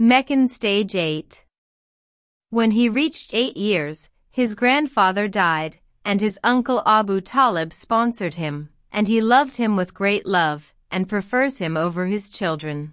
Meccan Stage 8 When he reached eight years, his grandfather died, and his uncle Abu Talib sponsored him, and he loved him with great love, and prefers him over his children.